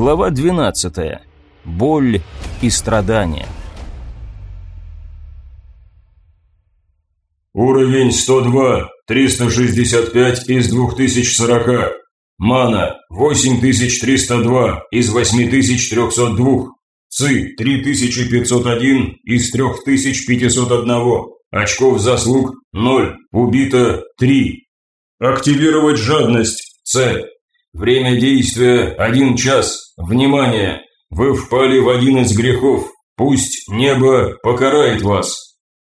Глава 12. Боль и страдания. Уровень 102, 365 из 2040. Мана 8302 из 8302. ЦИ 3501 из 3501. Очков заслуг 0. Убито 3. Активировать жадность. С. Время действия 1 час. Внимание! Вы впали в один из грехов. Пусть небо покарает вас.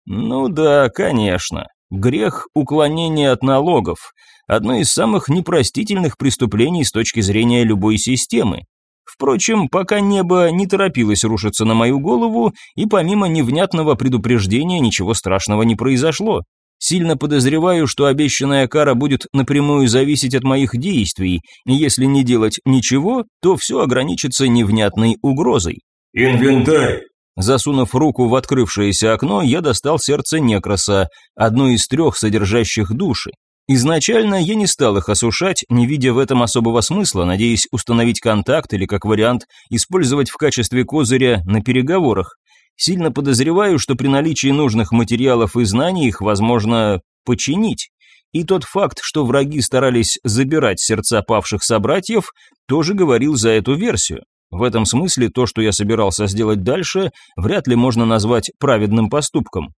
Ну да, конечно. Грех уклонения от налогов – одно из самых непростительных преступлений с точки зрения любой системы. Впрочем, пока небо не торопилось рушиться на мою голову, и помимо невнятного предупреждения ничего страшного не произошло. Сильно подозреваю, что обещанная кара будет напрямую зависеть от моих действий, и если не делать ничего, то все ограничится невнятной угрозой. Инвентарь. Засунув руку в открывшееся окно, я достал сердце Некроса, одно из трех содержащих души. Изначально я не стал их осушать, не видя в этом особого смысла, надеясь установить контакт или, как вариант, использовать в качестве козыря на переговорах. Сильно подозреваю, что при наличии нужных материалов и знаний их возможно починить. И тот факт, что враги старались забирать сердца павших собратьев, тоже говорил за эту версию. В этом смысле то, что я собирался сделать дальше, вряд ли можно назвать праведным поступком.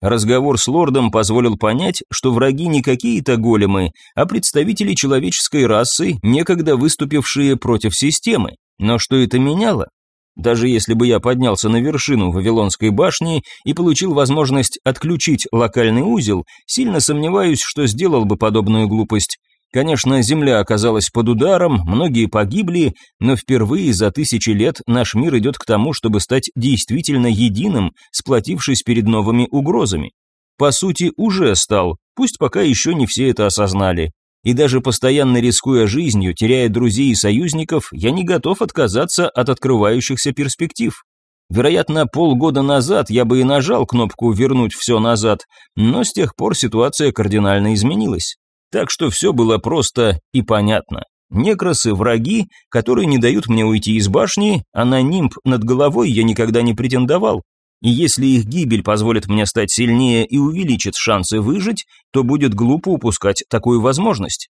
Разговор с лордом позволил понять, что враги не какие-то големы, а представители человеческой расы, некогда выступившие против системы. Но что это меняло? Даже если бы я поднялся на вершину Вавилонской башни и получил возможность отключить локальный узел, сильно сомневаюсь, что сделал бы подобную глупость. Конечно, Земля оказалась под ударом, многие погибли, но впервые за тысячи лет наш мир идет к тому, чтобы стать действительно единым, сплотившись перед новыми угрозами. По сути, уже стал, пусть пока еще не все это осознали. И даже постоянно рискуя жизнью, теряя друзей и союзников, я не готов отказаться от открывающихся перспектив. Вероятно, полгода назад я бы и нажал кнопку «Вернуть все назад», но с тех пор ситуация кардинально изменилась. Так что все было просто и понятно. Некросы – враги, которые не дают мне уйти из башни, а на нимб над головой я никогда не претендовал. И если их гибель позволит мне стать сильнее и увеличит шансы выжить, то будет глупо упускать такую возможность.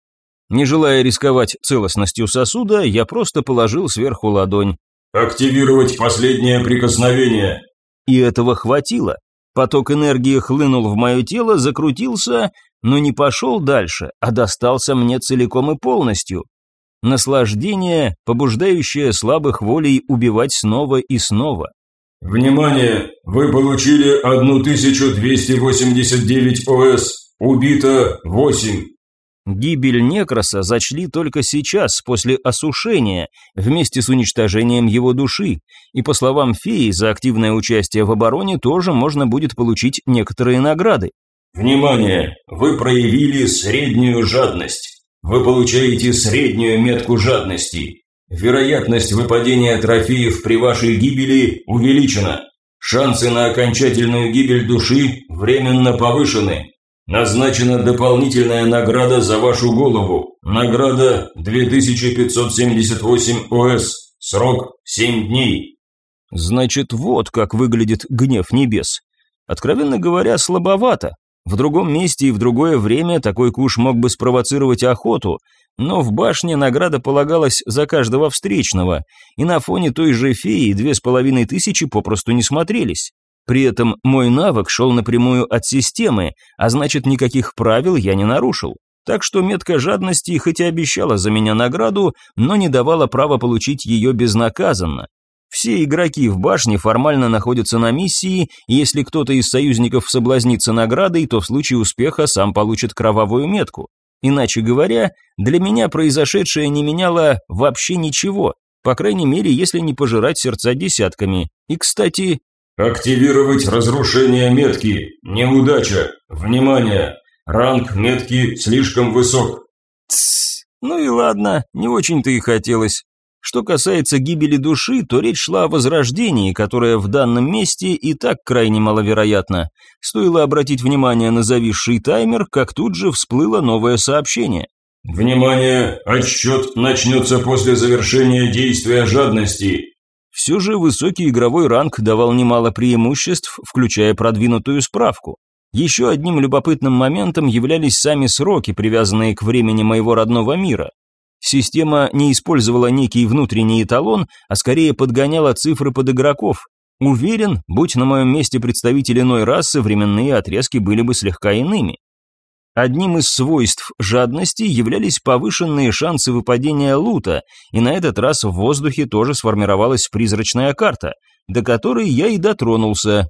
Не желая рисковать целостностью сосуда, я просто положил сверху ладонь. «Активировать последнее прикосновение». И этого хватило. Поток энергии хлынул в мое тело, закрутился, но не пошел дальше, а достался мне целиком и полностью. Наслаждение, побуждающее слабых волей убивать снова и снова. Внимание! Вы получили 1289 ОС. Убито 8. Гибель Некроса зачли только сейчас, после осушения, вместе с уничтожением его души, и по словам феи, за активное участие в обороне тоже можно будет получить некоторые награды. Внимание! Вы проявили среднюю жадность. Вы получаете среднюю метку жадности. Вероятность выпадения трофеев при вашей гибели увеличена. Шансы на окончательную гибель души временно повышены. Назначена дополнительная награда за вашу голову. Награда 2578 ОС. Срок 7 дней. Значит, вот как выглядит гнев небес. Откровенно говоря, слабовато. В другом месте и в другое время такой куш мог бы спровоцировать охоту, но в башне награда полагалась за каждого встречного, и на фоне той же феи две с половиной тысячи попросту не смотрелись. При этом мой навык шел напрямую от системы, а значит никаких правил я не нарушил. Так что метка жадности хоть и обещала за меня награду, но не давала права получить ее безнаказанно. Все игроки в башне формально находятся на миссии, и если кто-то из союзников соблазнится наградой, то в случае успеха сам получит кровавую метку. Иначе говоря, для меня произошедшее не меняло вообще ничего, по крайней мере, если не пожирать сердца десятками. И, кстати... Активировать разрушение метки. Неудача. Внимание. Ранг метки слишком высок. Тссс. Ну и ладно, не очень-то и хотелось. Что касается гибели души, то речь шла о возрождении, которое в данном месте и так крайне маловероятно. Стоило обратить внимание на зависший таймер, как тут же всплыло новое сообщение. Внимание! Отсчет начнется после завершения действия жадности. Все же высокий игровой ранг давал немало преимуществ, включая продвинутую справку. Еще одним любопытным моментом являлись сами сроки, привязанные к времени моего родного мира. Система не использовала некий внутренний эталон, а скорее подгоняла цифры под игроков. Уверен, будь на моем месте представитель иной расы, временные отрезки были бы слегка иными. Одним из свойств жадности являлись повышенные шансы выпадения лута, и на этот раз в воздухе тоже сформировалась призрачная карта, до которой я и дотронулся,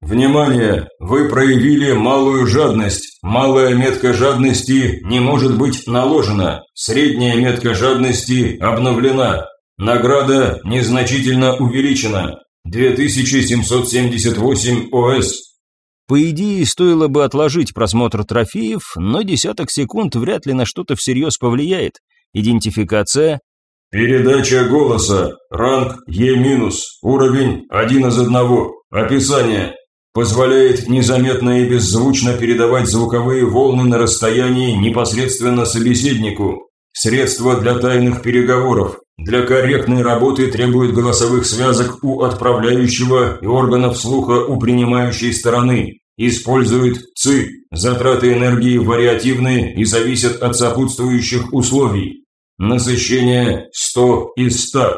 Внимание! Вы проявили малую жадность. Малая метка жадности не может быть наложена. Средняя метка жадности обновлена. Награда незначительно увеличена. 2778 ОС. По идее, стоило бы отложить просмотр трофеев, но десяток секунд вряд ли на что-то всерьез повлияет. Идентификация. Передача голоса. Ранг Е-. Уровень 1 из 1. Описание. Позволяет незаметно и беззвучно передавать звуковые волны на расстоянии непосредственно собеседнику. Средство для тайных переговоров. Для корректной работы требует голосовых связок у отправляющего и органов слуха у принимающей стороны. Использует ЦИ. Затраты энергии вариативные и зависят от сопутствующих условий. Насыщение 100 из 100.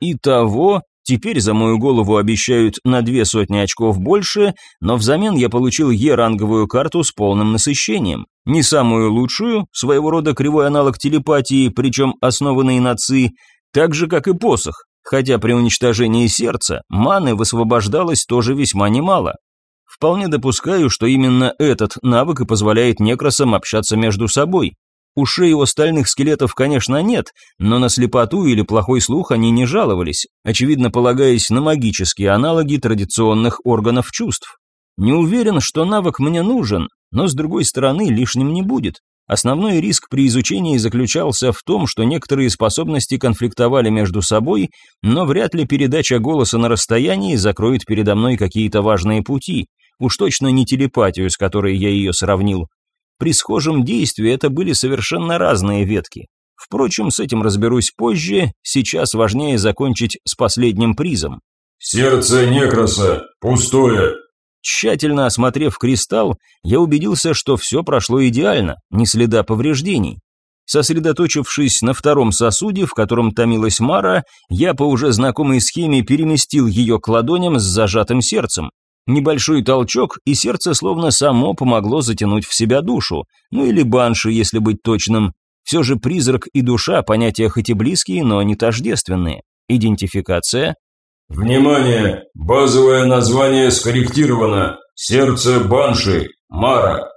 Итого Теперь за мою голову обещают на две сотни очков больше, но взамен я получил Е-ранговую карту с полным насыщением. Не самую лучшую, своего рода кривой аналог телепатии, причем основанный на ЦИ, так же, как и посох, хотя при уничтожении сердца маны высвобождалось тоже весьма немало. Вполне допускаю, что именно этот навык и позволяет некросам общаться между собой, Ушей у остальных скелетов, конечно, нет, но на слепоту или плохой слух они не жаловались, очевидно полагаясь на магические аналоги традиционных органов чувств. Не уверен, что навык мне нужен, но с другой стороны лишним не будет. Основной риск при изучении заключался в том, что некоторые способности конфликтовали между собой, но вряд ли передача голоса на расстоянии закроет передо мной какие-то важные пути. Уж точно не телепатию, с которой я ее сравнил. При схожем действии это были совершенно разные ветки. Впрочем, с этим разберусь позже, сейчас важнее закончить с последним призом. «Сердце некроса, пустое». Тщательно осмотрев кристалл, я убедился, что все прошло идеально, ни следа повреждений. Сосредоточившись на втором сосуде, в котором томилась Мара, я по уже знакомой схеме переместил ее к ладоням с зажатым сердцем. Небольшой толчок, и сердце словно само помогло затянуть в себя душу, ну или банши, если быть точным. Все же призрак и душа – понятия хоть и близкие, но не тождественные. Идентификация. Внимание! Базовое название скорректировано. Сердце банши. Мара.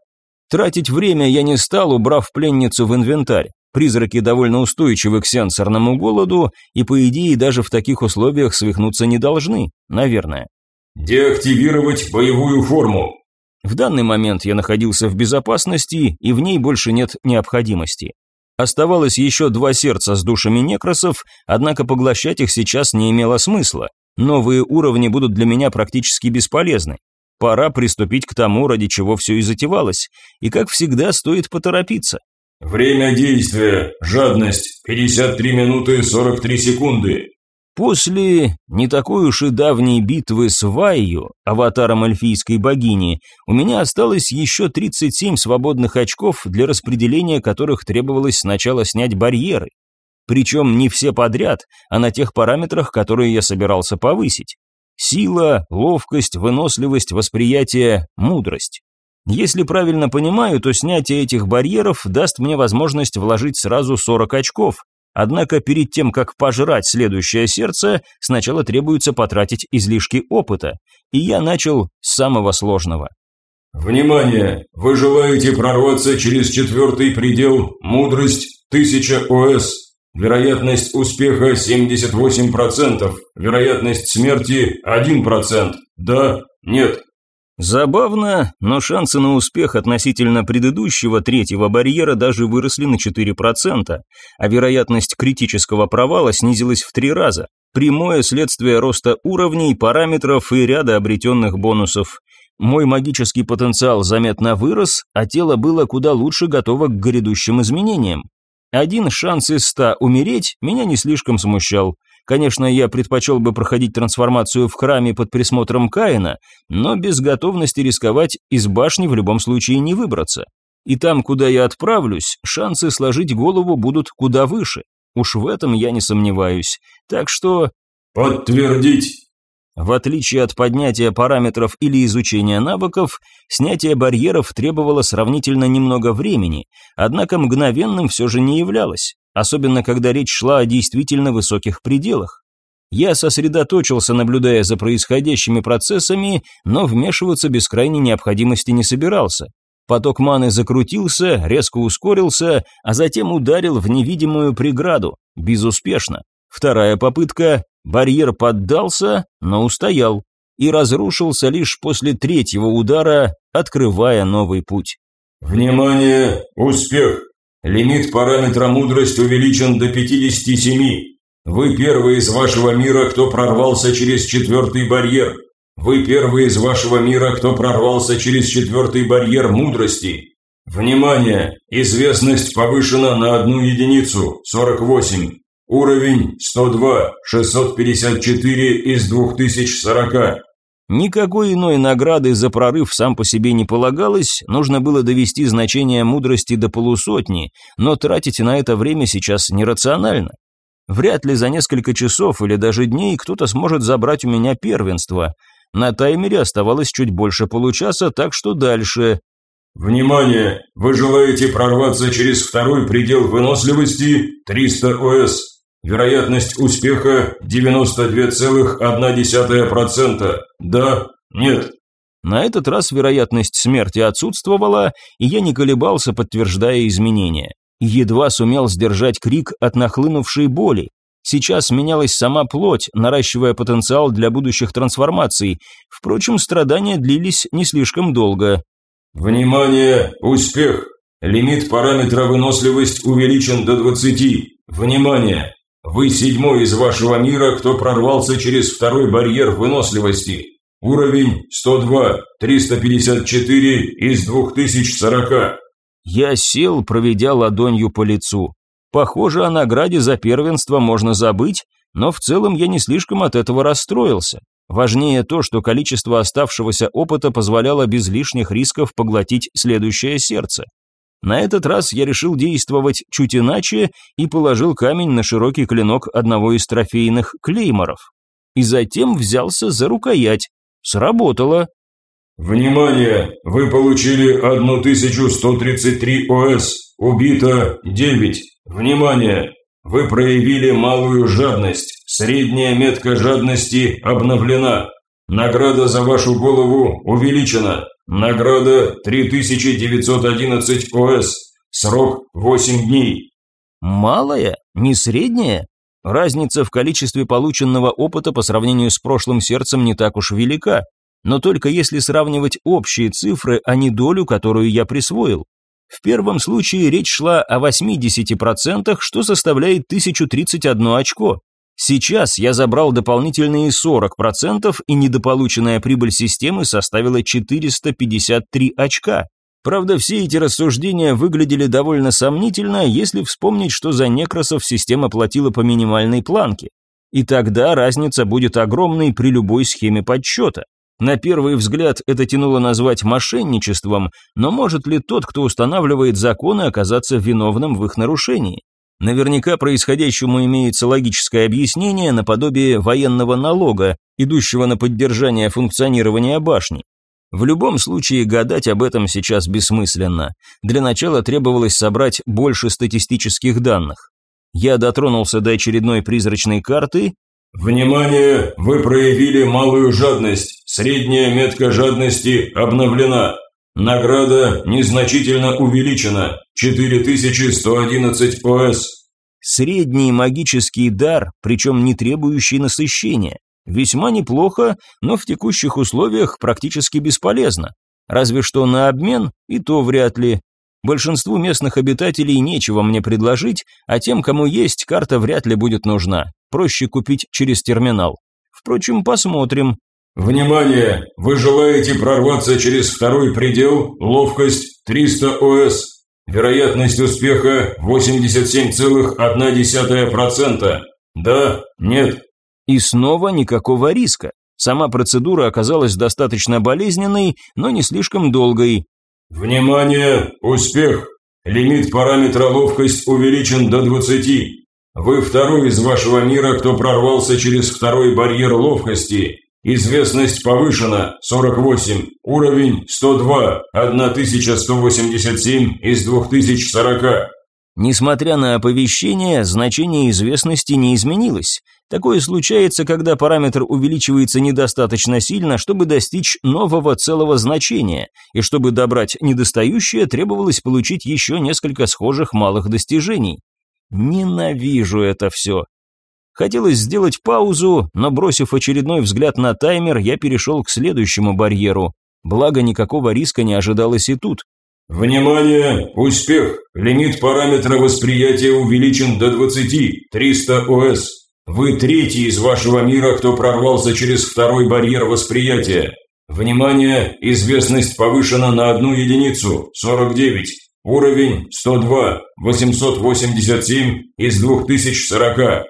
Тратить время я не стал, убрав пленницу в инвентарь. Призраки довольно устойчивы к сенсорному голоду, и по идее даже в таких условиях свихнуться не должны, наверное. Деактивировать боевую форму. В данный момент я находился в безопасности, и в ней больше нет необходимости. Оставалось еще два сердца с душами некросов, однако поглощать их сейчас не имело смысла. Новые уровни будут для меня практически бесполезны. Пора приступить к тому, ради чего все и затевалось, и, как всегда, стоит поторопиться. Время действия. Жадность. 53 минуты 43 секунды. После не такой уж и давней битвы с Вайю, аватаром эльфийской богини, у меня осталось еще 37 свободных очков, для распределения которых требовалось сначала снять барьеры. Причем не все подряд, а на тех параметрах, которые я собирался повысить. Сила, ловкость, выносливость, восприятие, мудрость. Если правильно понимаю, то снятие этих барьеров даст мне возможность вложить сразу 40 очков, Однако перед тем, как пожрать следующее сердце, сначала требуется потратить излишки опыта, и я начал с самого сложного. Внимание! Вы желаете прорваться через четвертый предел «Мудрость 1000 ОС». Вероятность успеха 78%, вероятность смерти 1%. Да, нет. Забавно, но шансы на успех относительно предыдущего третьего барьера даже выросли на 4%, а вероятность критического провала снизилась в три раза. Прямое следствие роста уровней, параметров и ряда обретенных бонусов. мой магический потенциал заметно вырос, а тело было куда лучше готово к грядущим изменениям. Один шанс из ста умереть меня не слишком смущал. Конечно, я предпочел бы проходить трансформацию в храме под присмотром Каина, но без готовности рисковать из башни в любом случае не выбраться. И там, куда я отправлюсь, шансы сложить голову будут куда выше. Уж в этом я не сомневаюсь. Так что... Подтвердить. В отличие от поднятия параметров или изучения навыков, снятие барьеров требовало сравнительно немного времени, однако мгновенным все же не являлось, особенно когда речь шла о действительно высоких пределах. Я сосредоточился, наблюдая за происходящими процессами, но вмешиваться без крайней необходимости не собирался. Поток маны закрутился, резко ускорился, а затем ударил в невидимую преграду, безуспешно. Вторая попытка, барьер поддался, но устоял, и разрушился лишь после третьего удара, открывая новый путь. «Внимание! Успех! Лимит параметра мудрость увеличен до 57. Вы первый из вашего мира, кто прорвался через четвертый барьер. Вы первый из вашего мира, кто прорвался через четвертый барьер мудрости. Внимание! Известность повышена на одну единицу, 48. Уровень 102, 654 из 2040. Никакой иной награды за прорыв сам по себе не полагалось, нужно было довести значение мудрости до полусотни, но тратить на это время сейчас нерационально. Вряд ли за несколько часов или даже дней кто-то сможет забрать у меня первенство. На таймере оставалось чуть больше получаса, так что дальше. Внимание! Вы желаете прорваться через второй предел выносливости 300 ОС. Вероятность успеха 92,1%. Да, нет. На этот раз вероятность смерти отсутствовала, и я не колебался, подтверждая изменения. Едва сумел сдержать крик от нахлынувшей боли. Сейчас менялась сама плоть, наращивая потенциал для будущих трансформаций. Впрочем, страдания длились не слишком долго. «Внимание! Успех! Лимит параметра выносливость увеличен до 20. Внимание! Вы седьмой из вашего мира, кто прорвался через второй барьер выносливости. Уровень 102, 354 из 2040. Я сел, проведя ладонью по лицу. Похоже, о награде за первенство можно забыть, но в целом я не слишком от этого расстроился. Важнее то, что количество оставшегося опыта позволяло без лишних рисков поглотить следующее сердце. На этот раз я решил действовать чуть иначе и положил камень на широкий клинок одного из трофейных клейморов. И затем взялся за рукоять. Сработало. «Внимание! Вы получили 1133 ОС. Убито 9. Внимание! Вы проявили малую жадность. Средняя метка жадности обновлена. Награда за вашу голову увеличена. Награда 3911 ОС. Срок 8 дней. Малая? Не средняя? Разница в количестве полученного опыта по сравнению с прошлым сердцем не так уж велика, но только если сравнивать общие цифры, а не долю, которую я присвоил. В первом случае речь шла о 80%, что составляет 1031 очко. Сейчас я забрал дополнительные 40%, и недополученная прибыль системы составила 453 очка. Правда, все эти рассуждения выглядели довольно сомнительно, если вспомнить, что за некросов система платила по минимальной планке. И тогда разница будет огромной при любой схеме подсчета. На первый взгляд это тянуло назвать мошенничеством, но может ли тот, кто устанавливает законы, оказаться виновным в их нарушении? Наверняка происходящему имеется логическое объяснение наподобие военного налога, идущего на поддержание функционирования башни. В любом случае гадать об этом сейчас бессмысленно. Для начала требовалось собрать больше статистических данных. Я дотронулся до очередной призрачной карты. «Внимание! Вы проявили малую жадность. Средняя метка жадности обновлена. Награда незначительно увеличена. 4111 ОС. Средний магический дар, причем не требующий насыщения. Весьма неплохо, но в текущих условиях практически бесполезно. Разве что на обмен, и то вряд ли. Большинству местных обитателей нечего мне предложить, а тем, кому есть, карта вряд ли будет нужна. Проще купить через терминал. Впрочем, посмотрим. Внимание! Вы желаете прорваться через второй предел, ловкость 300 ОС. Вероятность успеха 87,1%. Да, нет. И снова никакого риска. Сама процедура оказалась достаточно болезненной, но не слишком долгой. Внимание! Успех! Лимит параметра ловкость увеличен до 20. Вы второй из вашего мира, кто прорвался через второй барьер ловкости. Известность повышена 48, уровень 102, 1187 из 2040. Несмотря на оповещение, значение известности не изменилось. Такое случается, когда параметр увеличивается недостаточно сильно, чтобы достичь нового целого значения, и чтобы добрать недостающее, требовалось получить еще несколько схожих малых достижений. Ненавижу это все. Хотелось сделать паузу, но бросив очередной взгляд на таймер, я перешел к следующему барьеру. Благо, никакого риска не ожидалось и тут. Внимание! Успех! Лимит параметра восприятия увеличен до 20, 300 ОС. Вы третий из вашего мира, кто прорвался через второй барьер восприятия. Внимание! Известность повышена на одну единицу, 49. Уровень 102, 887 из 2040.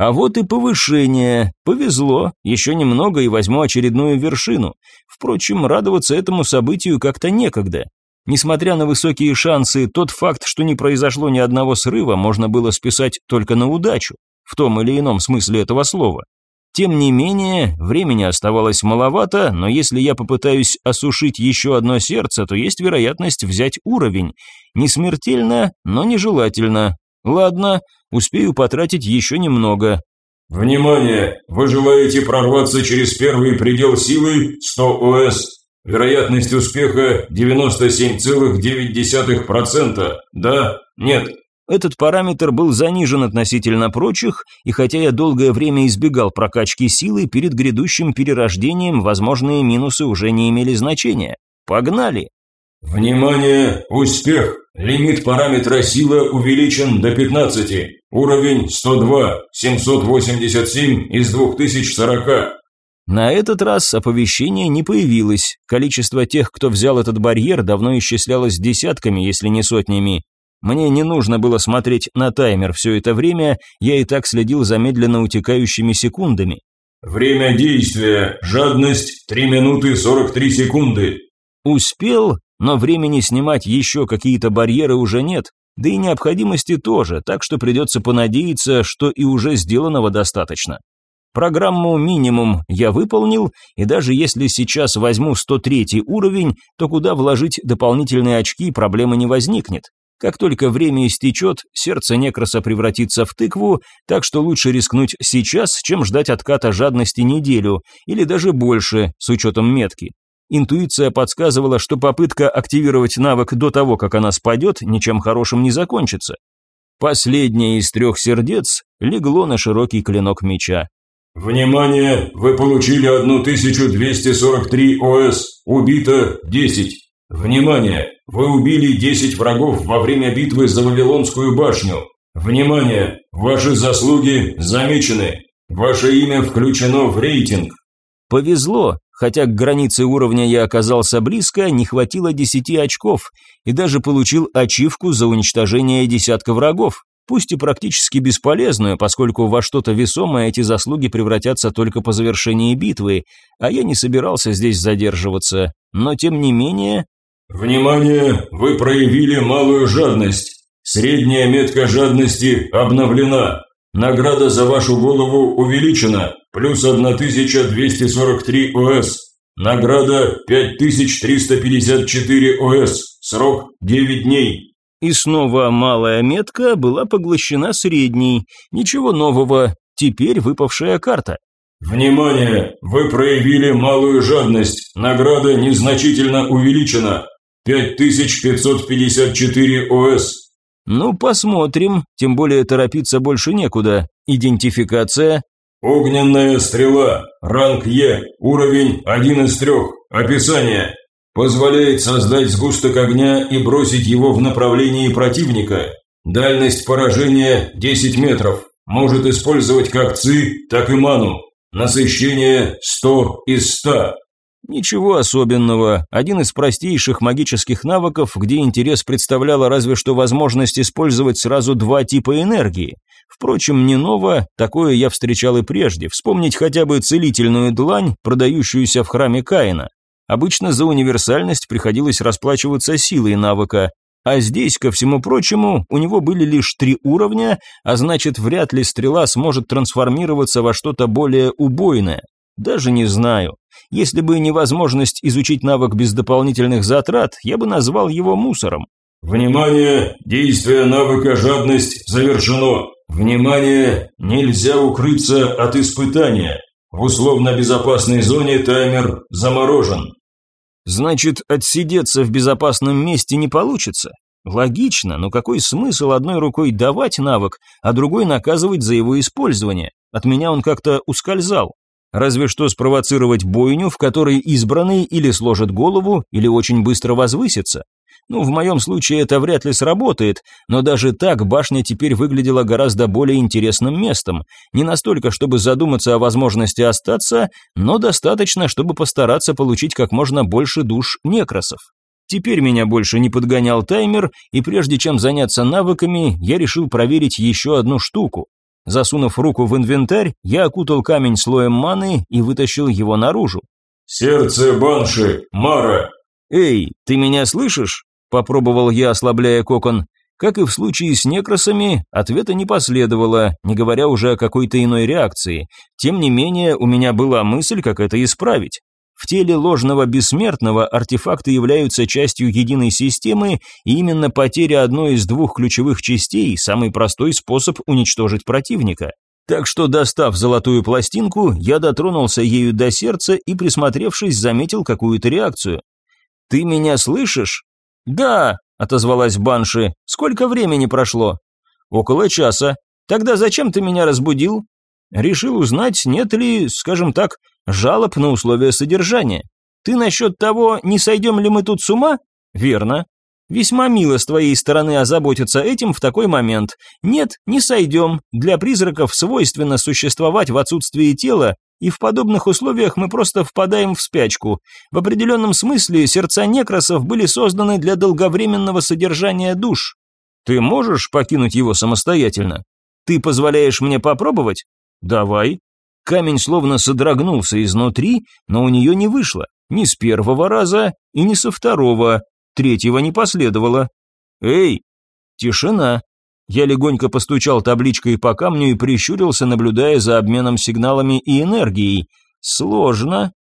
А вот и повышение. Повезло, еще немного и возьму очередную вершину. Впрочем, радоваться этому событию как-то некогда. Несмотря на высокие шансы, тот факт, что не произошло ни одного срыва, можно было списать только на удачу, в том или ином смысле этого слова. Тем не менее, времени оставалось маловато, но если я попытаюсь осушить еще одно сердце, то есть вероятность взять уровень. Не смертельно, но нежелательно. Ладно, Успею потратить еще немного. Внимание! Вы желаете прорваться через первый предел силы 100 ОС. Вероятность успеха 97,9%. Да? Нет? Этот параметр был занижен относительно прочих, и хотя я долгое время избегал прокачки силы, перед грядущим перерождением возможные минусы уже не имели значения. Погнали! Внимание! Успех! Лимит параметра сила увеличен до 15. Уровень 102, 787 из 2040. На этот раз оповещение не появилось. Количество тех, кто взял этот барьер, давно исчислялось десятками, если не сотнями. Мне не нужно было смотреть на таймер все это время, я и так следил за медленно утекающими секундами. Время действия. Жадность 3 минуты 43 секунды. Успел, но времени снимать еще какие-то барьеры уже нет, да и необходимости тоже, так что придется понадеяться, что и уже сделанного достаточно. Программу минимум я выполнил, и даже если сейчас возьму 103 уровень, то куда вложить дополнительные очки проблемы не возникнет. Как только время истечет, сердце некроса превратится в тыкву, так что лучше рискнуть сейчас, чем ждать отката жадности неделю, или даже больше, с учетом метки. Интуиция подсказывала, что попытка активировать навык до того, как она спадет, ничем хорошим не закончится. Последнее из трех сердец легло на широкий клинок меча. «Внимание! Вы получили 1243 ОС. Убито 10. Внимание! Вы убили 10 врагов во время битвы за Вавилонскую башню. Внимание! Ваши заслуги замечены. Ваше имя включено в рейтинг. Повезло, хотя к границе уровня я оказался близко, не хватило 10 очков, и даже получил ачивку за уничтожение десятка врагов, пусть и практически бесполезную, поскольку во что-то весомое эти заслуги превратятся только по завершении битвы, а я не собирался здесь задерживаться, но тем не менее... «Внимание! Вы проявили малую жадность. Средняя метка жадности обновлена. Награда за вашу голову увеличена, плюс 1243 ОС. Награда 5354 ОС. Срок 9 дней. И снова малая метка была поглощена средней. Ничего нового, теперь выпавшая карта. Внимание! Вы проявили малую жадность. Награда незначительно увеличена. 5554 ОС. Ну, посмотрим, тем более торопиться больше некуда. Идентификация. Огненная стрела, ранг Е, уровень 1 из 3. Описание. Позволяет создать сгусток огня и бросить его в направлении противника. Дальность поражения 10 метров. Может использовать как ци, так и ману. Насыщение 100 из 100. Ничего особенного. Один из простейших магических навыков, где интерес представляла разве что возможность использовать сразу два типа энергии. Впрочем, не ново, такое я встречал и прежде. Вспомнить хотя бы целительную длань, продающуюся в храме Каина. Обычно за универсальность приходилось расплачиваться силой навыка, а здесь, ко всему прочему, у него были лишь три уровня, а значит, вряд ли стрела сможет трансформироваться во что-то более убойное. Даже не знаю. Если бы невозможность изучить навык без дополнительных затрат, я бы назвал его мусором. Внимание! Действие навыка «Жадность» завершено. Внимание! Нельзя укрыться от испытания. В условно безопасной зоне таймер заморожен. Значит, отсидеться в безопасном месте не получится? Логично, но какой смысл одной рукой давать навык, а другой наказывать за его использование? От меня он как-то ускользал. Разве что спровоцировать бойню, в которой избранный или сложит голову, или очень быстро возвысится. Ну, в моем случае это вряд ли сработает, но даже так башня теперь выглядела гораздо более интересным местом. Не настолько, чтобы задуматься о возможности остаться, но достаточно, чтобы постараться получить как можно больше душ некросов. Теперь меня больше не подгонял таймер, и прежде чем заняться навыками, я решил проверить еще одну штуку. Засунув руку в инвентарь, я окутал камень слоем маны и вытащил его наружу. «Сердце Банши, Мара!» «Эй, ты меня слышишь?» – попробовал я, ослабляя кокон. Как и в случае с некросами, ответа не последовало, не говоря уже о какой-то иной реакции. Тем не менее, у меня была мысль, как это исправить. В теле ложного бессмертного артефакты являются частью единой системы, и именно потеря одной из двух ключевых частей – самый простой способ уничтожить противника. Так что, достав золотую пластинку, я дотронулся ею до сердца и, присмотревшись, заметил какую-то реакцию. «Ты меня слышишь?» «Да», – отозвалась Банши. «Сколько времени прошло?» «Около часа. Тогда зачем ты меня разбудил?» Решил узнать, нет ли, скажем так, жалоб на условия содержания. Ты насчет того, не сойдем ли мы тут с ума? Верно. Весьма мило с твоей стороны озаботиться этим в такой момент. Нет, не сойдем. Для призраков свойственно существовать в отсутствии тела, и в подобных условиях мы просто впадаем в спячку. В определенном смысле сердца некросов были созданы для долговременного содержания душ. Ты можешь покинуть его самостоятельно? Ты позволяешь мне попробовать? «Давай». Камень словно содрогнулся изнутри, но у нее не вышло. Ни с первого раза и ни со второго. Третьего не последовало. «Эй!» Тишина. Я легонько постучал табличкой по камню и прищурился, наблюдая за обменом сигналами и энергией. Сложно.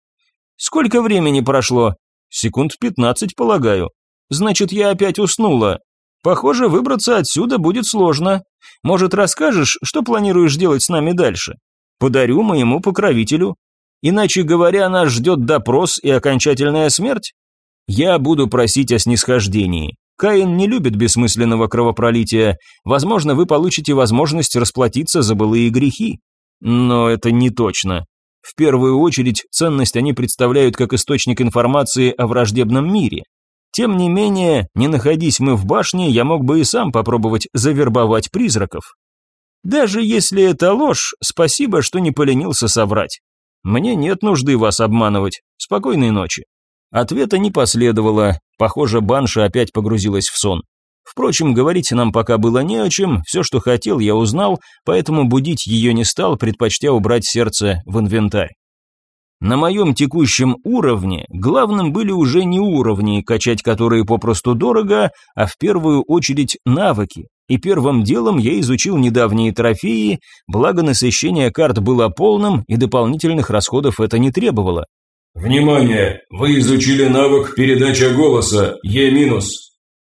Сколько времени прошло? Секунд пятнадцать, полагаю. Значит, я опять уснула. Похоже, выбраться отсюда будет сложно. Может, расскажешь, что планируешь делать с нами дальше? Подарю моему покровителю. Иначе говоря, нас ждет допрос и окончательная смерть? Я буду просить о снисхождении. Каин не любит бессмысленного кровопролития. Возможно, вы получите возможность расплатиться за былые грехи. Но это не точно. В первую очередь, ценность они представляют как источник информации о враждебном мире. Тем не менее, не находись мы в башне, я мог бы и сам попробовать завербовать призраков. Даже если это ложь, спасибо, что не поленился соврать. Мне нет нужды вас обманывать. Спокойной ночи. Ответа не последовало. Похоже, Банша опять погрузилась в сон. Впрочем, говорить нам пока было не о чем, все, что хотел, я узнал, поэтому будить ее не стал, предпочтя убрать сердце в инвентарь. На моем текущем уровне главным были уже не уровни, качать которые попросту дорого, а в первую очередь навыки. И первым делом я изучил недавние трофеи, благо насыщение карт было полным и дополнительных расходов это не требовало. Внимание! Вы изучили навык передача голоса Е-.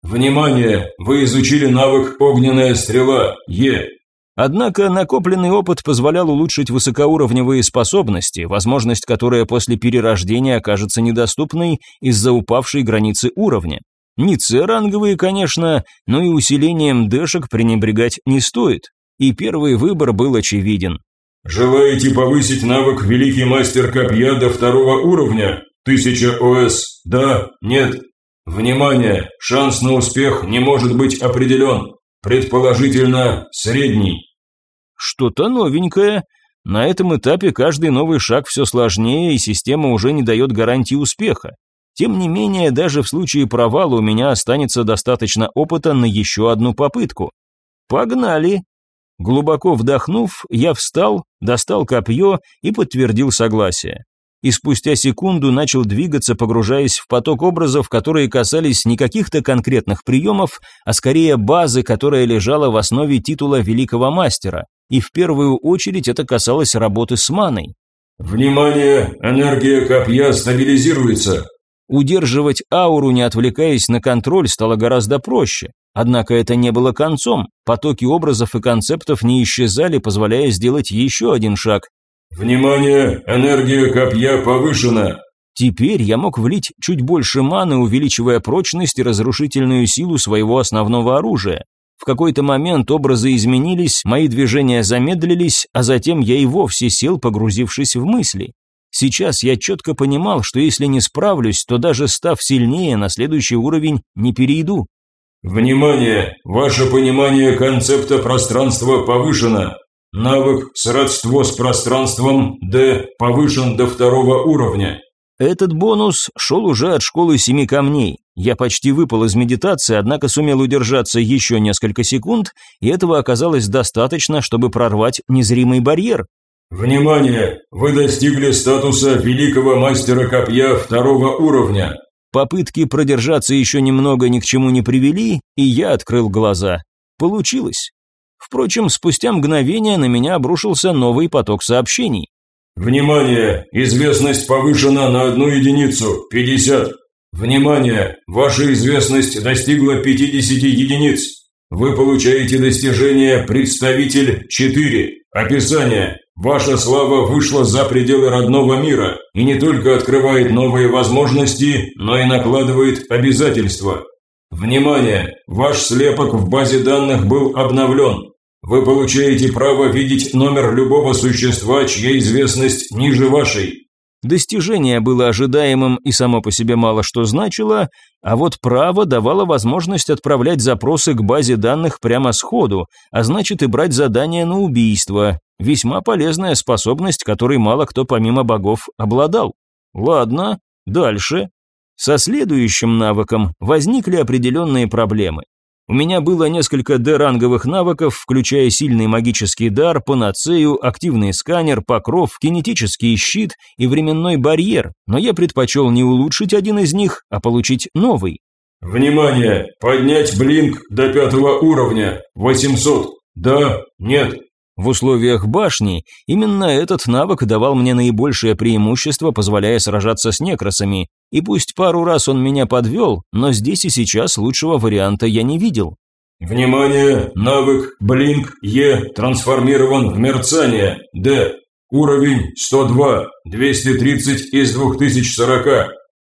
Внимание! Вы изучили навык огненная стрела Е. Однако накопленный опыт позволял улучшить высокоуровневые способности, возможность которая после перерождения окажется недоступной из-за упавшей границы уровня. Не С-ранговые, конечно, но и усилением дэшек пренебрегать не стоит. И первый выбор был очевиден. «Желаете повысить навык Великий Мастер Копья до второго уровня? Тысяча ОС. Да? Нет? Внимание! Шанс на успех не может быть определен. Предположительно, средний. Что-то новенькое. На этом этапе каждый новый шаг все сложнее, и система уже не дает гарантии успеха. Тем не менее, даже в случае провала у меня останется достаточно опыта на еще одну попытку. Погнали! Глубоко вдохнув, я встал, достал копье и подтвердил согласие. И спустя секунду начал двигаться, погружаясь в поток образов, которые касались не каких-то конкретных приемов, а скорее базы, которая лежала в основе титула великого мастера. И в первую очередь это касалось работы с маной. «Внимание! Энергия копья стабилизируется!» Удерживать ауру, не отвлекаясь на контроль, стало гораздо проще. Однако это не было концом. Потоки образов и концептов не исчезали, позволяя сделать еще один шаг. «Внимание! Энергия копья повышена!» Теперь я мог влить чуть больше маны, увеличивая прочность и разрушительную силу своего основного оружия. В какой-то момент образы изменились, мои движения замедлились, а затем я и вовсе сел, погрузившись в мысли. Сейчас я четко понимал, что если не справлюсь, то даже став сильнее, на следующий уровень не перейду. Внимание! Ваше понимание концепта пространства повышено. Навык «Сродство с пространством» D повышен до второго уровня. Этот бонус шел уже от школы семи камней. Я почти выпал из медитации, однако сумел удержаться еще несколько секунд, и этого оказалось достаточно, чтобы прорвать незримый барьер. Внимание! Вы достигли статуса великого мастера копья второго уровня. Попытки продержаться еще немного ни к чему не привели, и я открыл глаза. Получилось. Впрочем, спустя мгновение на меня обрушился новый поток сообщений. «Внимание! Известность повышена на одну единицу, 50. Внимание! Ваша известность достигла 50 единиц. Вы получаете достижение «Представитель 4». Описание. Ваша слава вышла за пределы родного мира и не только открывает новые возможности, но и накладывает обязательства. Внимание! Ваш слепок в базе данных был обновлен. Вы получаете право видеть номер любого существа, чья известность ниже вашей. Достижение было ожидаемым и само по себе мало что значило, а вот право давало возможность отправлять запросы к базе данных прямо сходу, а значит и брать задания на убийство, Весьма полезная способность, которой мало кто помимо богов обладал. Ладно, дальше. Со следующим навыком возникли определенные проблемы. У меня было несколько Д-ранговых навыков, включая сильный магический дар, панацею, активный сканер, покров, кинетический щит и временной барьер, но я предпочел не улучшить один из них, а получить новый. Внимание! Поднять блинк до пятого уровня. 800. Да, нет, в условиях башни именно этот навык давал мне наибольшее преимущество, позволяя сражаться с некросами, и пусть пару раз он меня подвел, но здесь и сейчас лучшего варианта я не видел. Внимание! Навык Блинк Е трансформирован в мерцание Д. Уровень 102, 230 из 2040.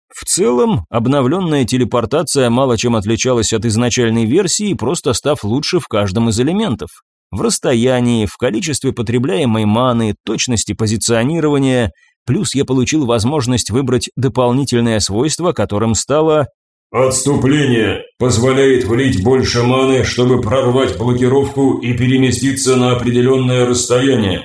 В целом, обновленная телепортация мало чем отличалась от изначальной версии, просто став лучше в каждом из элементов в расстоянии, в количестве потребляемой маны, точности позиционирования, плюс я получил возможность выбрать дополнительное свойство, которым стало Отступление позволяет влить больше маны, чтобы прорвать блокировку и переместиться на определенное расстояние.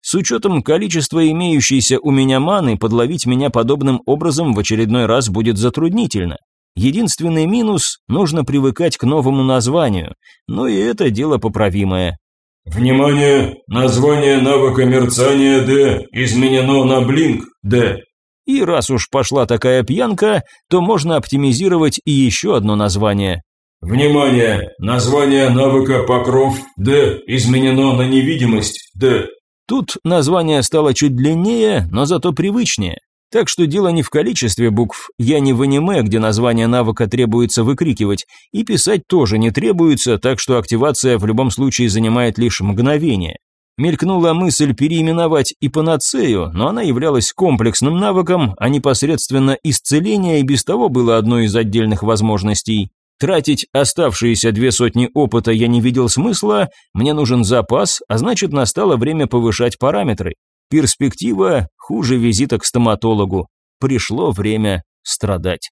С учетом количества имеющейся у меня маны, подловить меня подобным образом в очередной раз будет затруднительно. Единственный минус – нужно привыкать к новому названию, но и это дело поправимое. Внимание! Название навыка мерцания D изменено на блинк D. И раз уж пошла такая пьянка, то можно оптимизировать и еще одно название. Внимание! Название навыка покров D изменено на невидимость D. Тут название стало чуть длиннее, но зато привычнее. Так что дело не в количестве букв, я не в аниме, где название навыка требуется выкрикивать, и писать тоже не требуется, так что активация в любом случае занимает лишь мгновение. Мелькнула мысль переименовать и панацею, но она являлась комплексным навыком, а непосредственно исцеление и без того было одной из отдельных возможностей. Тратить оставшиеся две сотни опыта я не видел смысла, мне нужен запас, а значит настало время повышать параметры. Перспектива хуже визита к стоматологу. Пришло время страдать.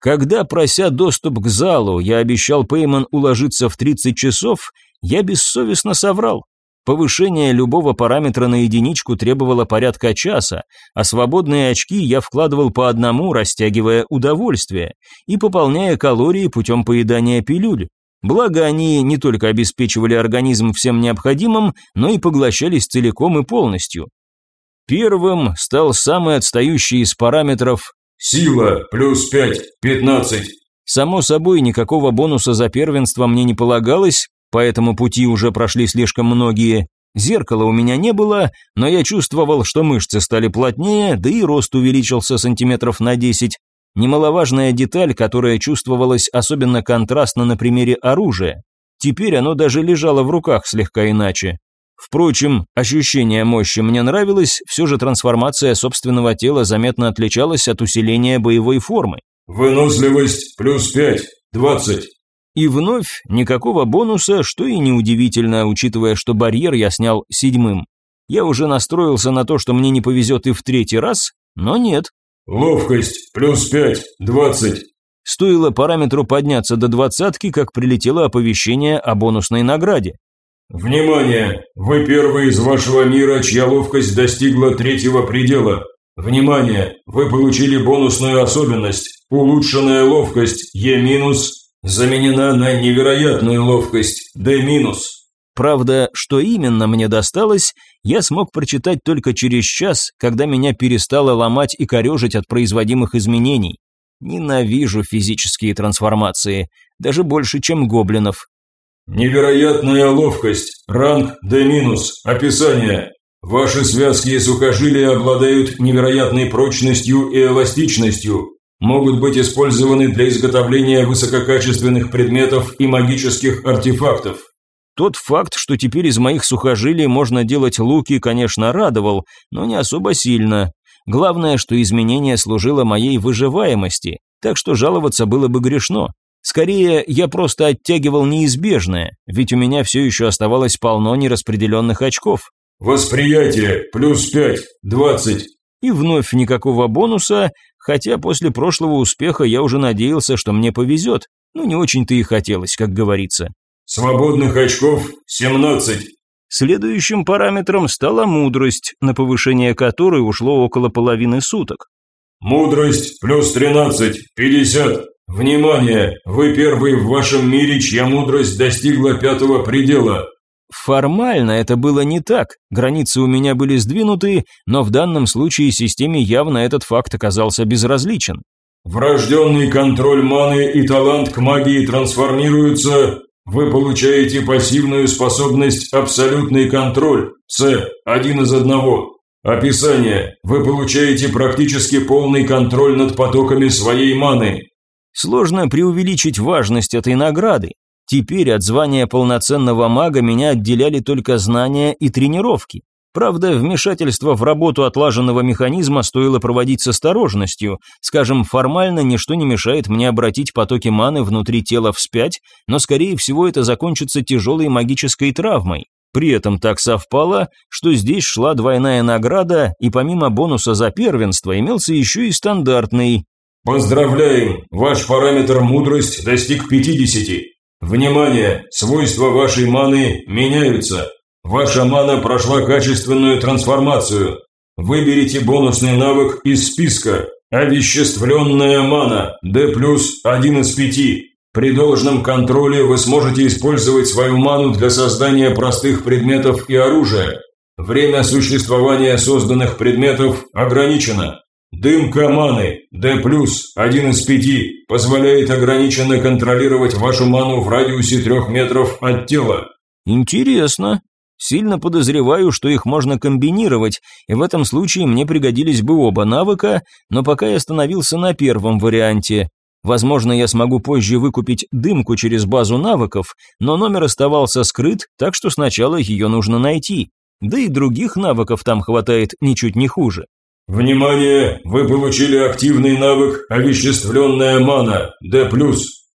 Когда, прося доступ к залу, я обещал Пейман уложиться в 30 часов, я бессовестно соврал. Повышение любого параметра на единичку требовало порядка часа, а свободные очки я вкладывал по одному, растягивая удовольствие и пополняя калории путем поедания пилюль. Благо, они не только обеспечивали организм всем необходимым, но и поглощались целиком и полностью. Первым стал самый отстающий из параметров «Сила плюс 5, 15». Само собой, никакого бонуса за первенство мне не полагалось, по этому пути уже прошли слишком многие. Зеркала у меня не было, но я чувствовал, что мышцы стали плотнее, да и рост увеличился сантиметров на 10. Немаловажная деталь, которая чувствовалась особенно контрастно на примере оружия. Теперь оно даже лежало в руках слегка иначе. Впрочем, ощущение мощи мне нравилось, все же трансформация собственного тела заметно отличалась от усиления боевой формы. Выносливость плюс 5, 20. И вновь никакого бонуса, что и неудивительно, учитывая, что барьер я снял седьмым. Я уже настроился на то, что мне не повезет и в третий раз, но нет. Ловкость плюс пять, двадцать. Стоило параметру подняться до двадцатки, как прилетело оповещение о бонусной награде. Внимание! Вы первый из вашего мира, чья ловкость достигла третьего предела. Внимание! Вы получили бонусную особенность. Улучшенная ловкость Е- заменена на невероятную ловкость D-. Правда, что именно мне досталось, я смог прочитать только через час, когда меня перестало ломать и корежить от производимых изменений. Ненавижу физические трансформации, даже больше, чем гоблинов. Невероятная ловкость, ранг D-, описание. Ваши связки и сухожилия обладают невероятной прочностью и эластичностью, могут быть использованы для изготовления высококачественных предметов и магических артефактов. Тот факт, что теперь из моих сухожилий можно делать луки, конечно, радовал, но не особо сильно. Главное, что изменение служило моей выживаемости, так что жаловаться было бы грешно. Скорее, я просто оттягивал неизбежное, ведь у меня все еще оставалось полно нераспределенных очков. Восприятие плюс пять, двадцать. И вновь никакого бонуса, хотя после прошлого успеха я уже надеялся, что мне повезет. Ну, не очень-то и хотелось, как говорится. Свободных очков 17. Следующим параметром стала мудрость, на повышение которой ушло около половины суток. Мудрость плюс 13, 50. Внимание, вы первый в вашем мире, чья мудрость достигла пятого предела. Формально это было не так, границы у меня были сдвинуты, но в данном случае системе явно этот факт оказался безразличен. Врожденный контроль маны и талант к магии трансформируются. Вы получаете пассивную способность «Абсолютный контроль» С, один из одного. Описание. Вы получаете практически полный контроль над потоками своей маны. Сложно преувеличить важность этой награды. Теперь от звания полноценного мага меня отделяли только знания и тренировки. Правда, вмешательство в работу отлаженного механизма стоило проводить с осторожностью. Скажем, формально ничто не мешает мне обратить потоки маны внутри тела вспять, но скорее всего это закончится тяжелой магической травмой. При этом так совпало, что здесь шла двойная награда, и помимо бонуса за первенство имелся еще и стандартный. Поздравляем, ваш параметр мудрость достиг 50. Внимание! Свойства вашей маны меняются. Ваша мана прошла качественную трансформацию. Выберите бонусный навык из списка. Овеществленная мана. D+, один из пяти. При должном контроле вы сможете использовать свою ману для создания простых предметов и оружия. Время существования созданных предметов ограничено. Дымка маны D+, один из пяти, позволяет ограниченно контролировать вашу ману в радиусе трех метров от тела. Интересно. Сильно подозреваю, что их можно комбинировать, и в этом случае мне пригодились бы оба навыка, но пока я остановился на первом варианте. Возможно, я смогу позже выкупить дымку через базу навыков, но номер оставался скрыт, так что сначала ее нужно найти. Да и других навыков там хватает ничуть не хуже. Внимание! Вы получили активный навык «Овеществленная мана» D+.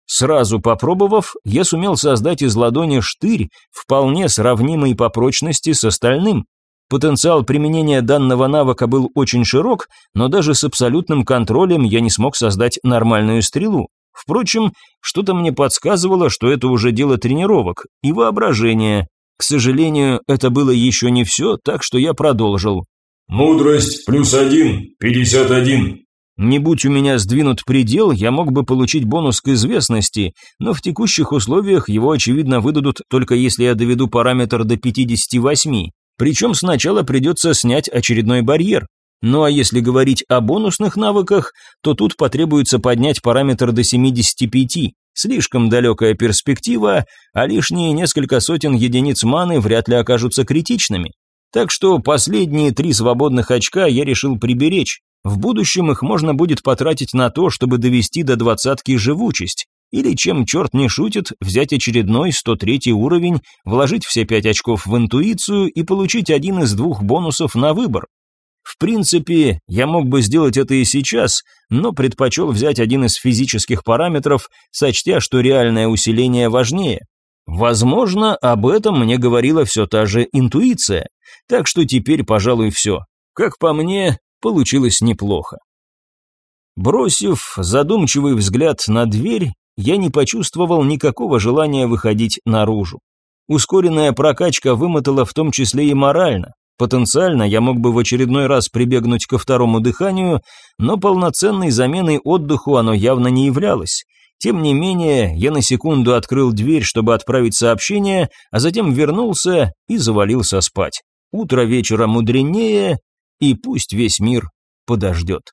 Сразу попробовав, я сумел создать из ладони штырь, вполне сравнимый по прочности с остальным. Потенциал применения данного навыка был очень широк, но даже с абсолютным контролем я не смог создать нормальную стрелу. Впрочем, что-то мне подсказывало, что это уже дело тренировок и воображения. К сожалению, это было еще не все, так что я продолжил. Мудрость плюс один, пятьдесят один. Не будь у меня сдвинут предел, я мог бы получить бонус к известности, но в текущих условиях его, очевидно, выдадут только если я доведу параметр до 58. Причем сначала придется снять очередной барьер. Ну а если говорить о бонусных навыках, то тут потребуется поднять параметр до 75. Слишком далекая перспектива, а лишние несколько сотен единиц маны вряд ли окажутся критичными. Так что последние три свободных очка я решил приберечь. В будущем их можно будет потратить на то, чтобы довести до двадцатки живучесть. Или, чем черт не шутит, взять очередной 103 уровень, вложить все пять очков в интуицию и получить один из двух бонусов на выбор. В принципе, я мог бы сделать это и сейчас, но предпочел взять один из физических параметров, сочтя, что реальное усиление важнее. Возможно, об этом мне говорила все та же интуиция. Так что теперь, пожалуй, все. Как по мне, получилось неплохо. Бросив задумчивый взгляд на дверь, я не почувствовал никакого желания выходить наружу. Ускоренная прокачка вымотала в том числе и морально. Потенциально я мог бы в очередной раз прибегнуть ко второму дыханию, но полноценной заменой отдыху оно явно не являлось. Тем не менее, я на секунду открыл дверь, чтобы отправить сообщение, а затем вернулся и завалился спать. Утро вечера мудренее, и пусть весь мир подождет.